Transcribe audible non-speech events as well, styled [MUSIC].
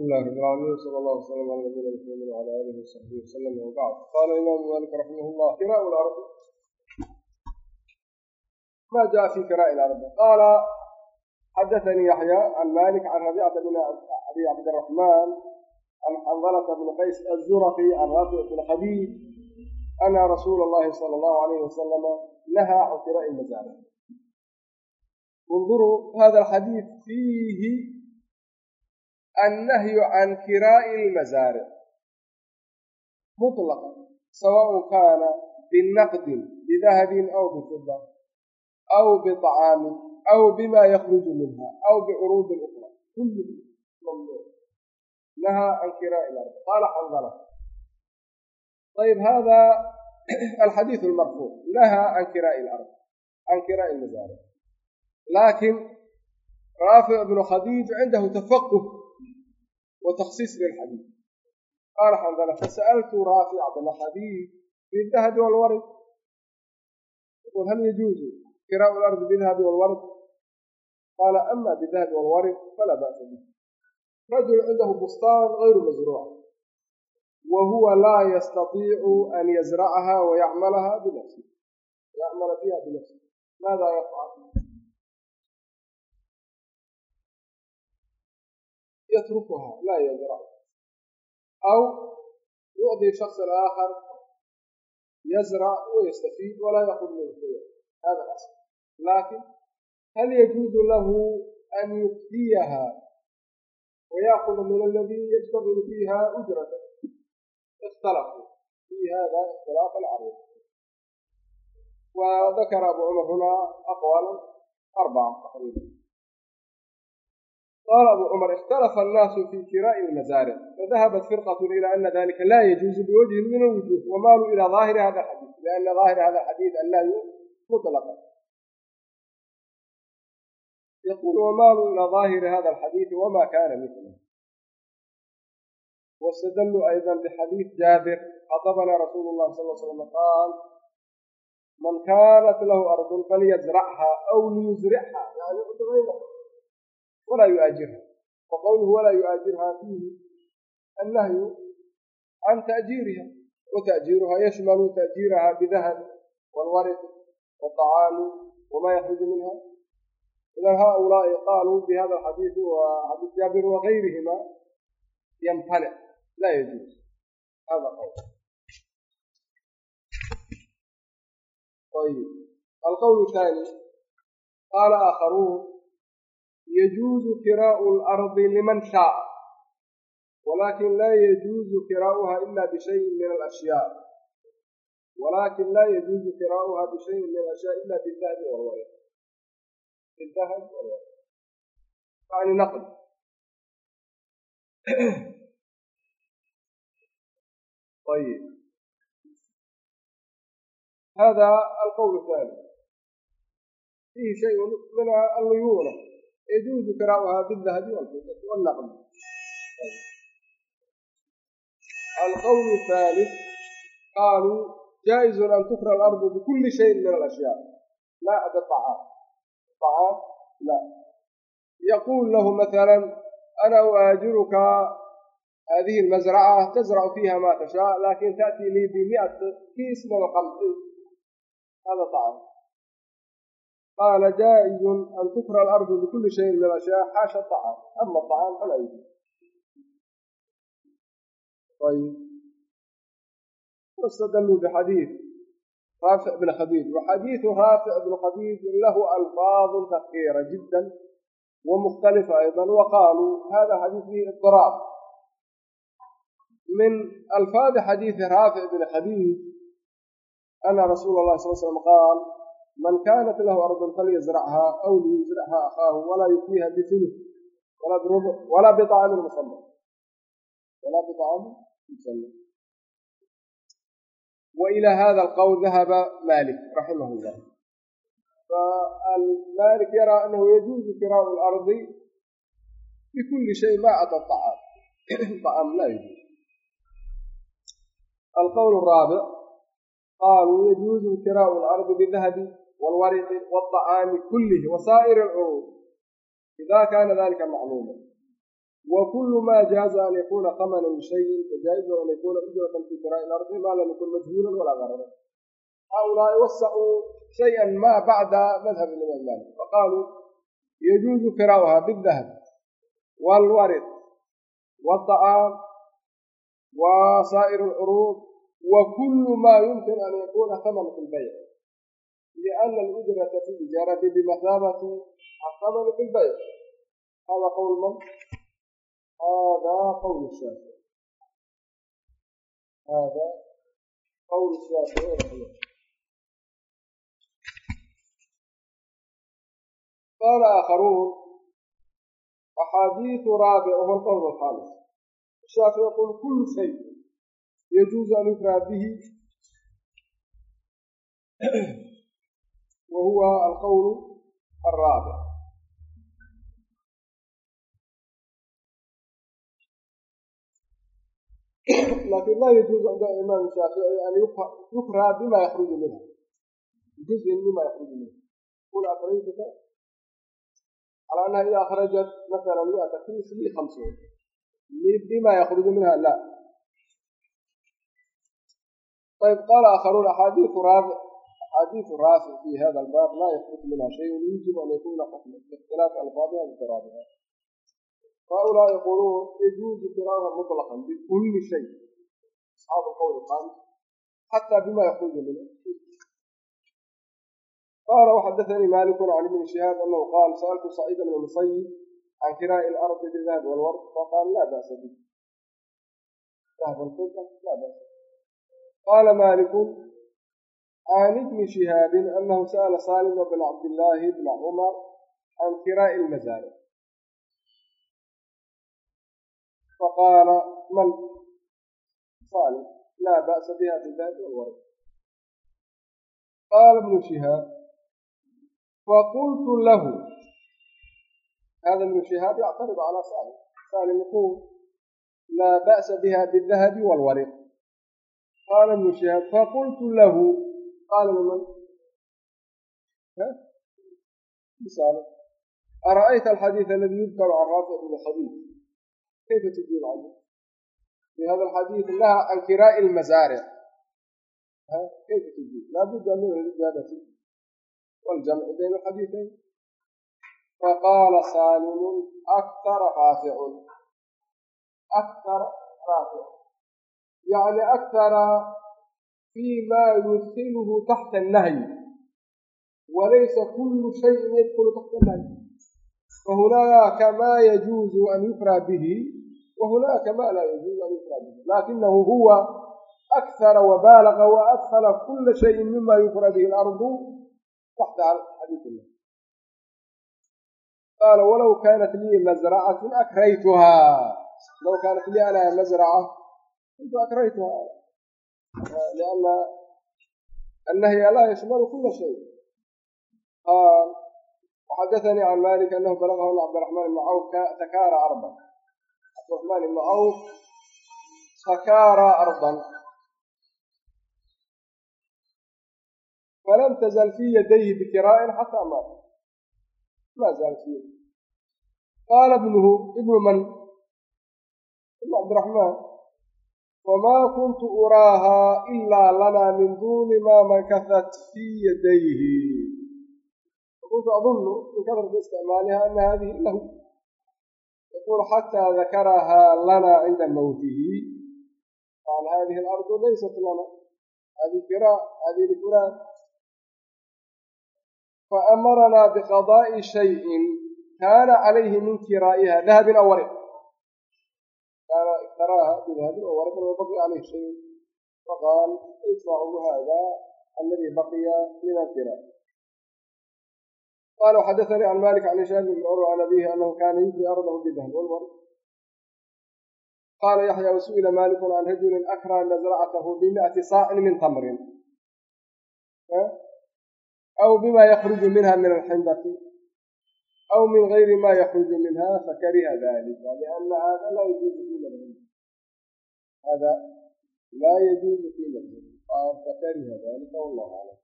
بسم الله الرحمن الرحيم صلى الله وسلم على نبينا محمد وعلى اله وصحبه وسلم وبعد قال الامام مالك رحمه الله كراء العرب ما جاء في كراء العرب قال حدثني يحيى عن مالك عن ربيعة بن ابي عبد الرحمن عن حنظلة بن قيس الزرقي عن رافع بن حبيب ان رسول الله صلى الله عليه وسلم نهى عن كراء المزارع انظروا هذا الحديث فيه النهي عن كراء المزارع. مطلقا سواء كان بالنقد بذهب أو بفضة أو بطعام أو بما يخرج منها أو بعروض أخرى. كل ممنوع. نهى عن كراء الأرض قال حنظلة. طيب هذا [CLEARS THROAT] الحديث المرفوع. نهى عن كراء الأرض عن كراء المزارع. لكن رافع بن خديج عنده تفقه وتخصيص للحديث قال حنظلة فسألت رافع بن خديج بالذهب والورد يقول هل يجوز كراء الأرض بالذهب والورد قال أما بالذهب والورد فلا بأس به رجل عنده بستان غير مزروع وهو لا يستطيع أن يزرعها ويعملها بنفسه يعمل فيها بنفسه ماذا يفعل يتركها لا يزرعها أو يؤذي شخص آخر يزرع ويستفيد ولا يأخذ من شيئا هذا الأصل. لكن هل يجوز له أن يفديها ويأخذ من الذي يشتغل فيها أجرة؟ اختلفوا في هذا اختلاف العريض وذكر أبو عمر هنا أقوالا أربعة تقريبا. qaala abu cumar ikhtalafa annaasu fii kiraa'i ilmasaaric fadahabat firqatun ilaa ana dalika laa yajuuzu biwajhin min alwujuuh wamaalu ilaa daahiri hada alxadiid lianna daahira hada alxadiid annahyu mutlaqan yaquul wamaalu ilaa daahiri hada alxadiidi wama kaana mithlah واstdlوا أيضا بxadيiث jاabr خطبna رsuل الlh صلى آه سلم qاal maن kاnت lh أرض فlyزرcha أو lيزرcha ولا يؤجرها وقوله ولا يؤجرها فيه النهي عن تأجيرها وتأجيرها يشمل تأجيرها بذهب والورد والطعام وما يخرج منها إذا هؤلاء قالوا بهذا الحديث وحديث جابر وغيرهما يمتنع لا يجوز هذا قول طيب القول الثاني قال آخرون yajuuzu kiraau lardi liman shaaa walakin laa yajuuzu kiraauha ila bishayin min alashyaa walakin laa yajuuzu kiraauha bishayin min alashyaa ila bidahabi walwaya bidahab walwaya yani naqd ayib hada alqowl الثاني fihi shay min alluyuuna يجوز كراؤها بالذهب والفضة والنقد القول الثالث قالوا جائز أن تكرى الأرض بكل شيء من الأشياء لا عدا الطعام الطعام لا يقول له مثلا أنا أؤاجرك هذه المزرعة تزرع فيها ما تشاء لكن تأتي لي بمئة كيس من القمح هذا طعام qaala jaa'izun an tukra alardu bikulli shayin min ashyaa xaasha acaam ama acaam fala yujuz ayb wastadalluu bixadiid raafic bn khadiij waxadiidu raafic bn khadiij lahu alfaadun kahiira jidda ومختلفة أيضا وقالوا هذا حديث فيه اضطراب من ألفاظ حديث رافع بن خديج أن رسول الله صلى الله عليه وسلم قال man kaanat lahu ardun falyasrachaa aw liyusrachaa akhaahu walaa yufniha biulu walaa biaamin musama walaa biaamin musama wailaa hada alqowl dahaba malik raximah llah فالمالك يرى أنه يجوز كراء الأرض بكل شيء ما عدا الطعام الطعام لا يجوز القول الرابع قالوا يجوز كراء الأرض بالذهب wاlwariqi wالطacaami kulihi wasaa'ir اlcuruud ida kana dalika macluuma وكل ما جاز أن يكون ثمنا لشيء فجائز أن يكون أجرة في كراء الأرض ما لم يكن مجهولا ولا غرضا هؤلاء وسعوا شيئا ما بعد مذهب الإمام مالك فقالوا يجوز كراؤها بالذهب والورد والطعام وسائر العروض وكل ما يمكن أن يكون ثمن في البيع لأن لأن الأجرة في الإجارة بمثابة الثمن في البيع. هذا قول من؟ هذا قول الشافعي. هذا قول الشافعي قال آخرون أحاديث رابع هو القول الخالص الشافعي يقول كل شيء يجوز أن يقرأ به. وهو القول الرابع لكن لا يجوز عند الإمام الشافعي أن يكرى بما يخرج منها جزء مما يخرج منها قل أخرجت على أنها إذا أخرجت مثلا 100 كيس لي 50 بما يخرج منها لا طيب قال آخرون أحاديث رافع أحاديث حديث الرافع في هذا الباب لا يخرج منها شيء يجب أن يكون حكم باختلاف ألفاظها وإضرابها هؤلاء يقولون يجوز قراءها مطلقا بكل شيء. أصحاب القول الخامس حتى بما يخرج منه. قال وحدثني مالك عن ابن شهاب أنه قال سألت صعيدا بن المصيب عن كراء الأرض بالذهب والورد فقال لا بأس به. ذهب الفضه لا بأس قال مالك عن ابن شهاب أنه سأل سالم بن عبد الله بن عمر عن كراء المزارع. فقال من؟ قال لا بأس بها بالذهب والورد قال ابن شهاب فقلت له. هذا ابن شهاب يعترض على سالم. سالم يقول لا بأس بها بالذهب والورق. قال ابن شهاب فقلت له. قال لمن بصالح أرأيت الحديث الذي يذكر عن رافع بن خديج كيف تجيب عنه في هذا الحديث نهى عن كراء المزارع كيف تجيب لا بد من الإجابة والجمع بين الحديثين فقال سالم أكثر رافع أكثر رافع يعني أكثر فيما يدخله تحت النهي وليس كل شيء يدخل تحت النهي فهناك ما يجوز أن يفرى به وهناك ما لا يجوز أن يفرى به لكنه هو أكثر وبالغ وأدخل كل شيء مما يفرى به الأرض تحت حديث الله قال ولو كانت لي مزرعة أكريتها لو كانت لي أنا مزرعة لأن النهي لا يشمل كل شيء. قال وحدثني عن مالك أنه بلغه أن عبد الرحمن بن عوف تكارى أرضا عبد الرحمن بن عوف تكارى أرضا فلم تزل في يديه بكراء حتى مات. ما زال فيه. قال ابنه ابن من؟ ابن عبد الرحمن. وما كنت أراها إلا لنا من دون ما مكثت في يديه كنت أظن من كثرة استعمالها أن هذه له يقول حتى ذكرها لنا عند موته قال هذه الأرض ليست لنا هذه كراء هذه لفلان فأمرنا بقضاء شيء كان عليه من كرائها ذهب أو ورق كان اكتراها بذهب أو ورق وبقي عليه شيء فقال ادفعوا هذا الذي بقي من الكراء قال وحدثني عن مالك عن هشام بن عروة عن أبيه أنه كان يجري أرضه بالذهب والورد قال يحيى وسئل مالك عن رجل أكرى مزرعته بمئة صاع من تمر أو بما يخرج منها من الحنبة أو من غير ما يخرج منها فكره ذلك لأن هذا لا يجوز في مذهب هذا لا يجوز في مذهب قال فكره ذلك والله أعلم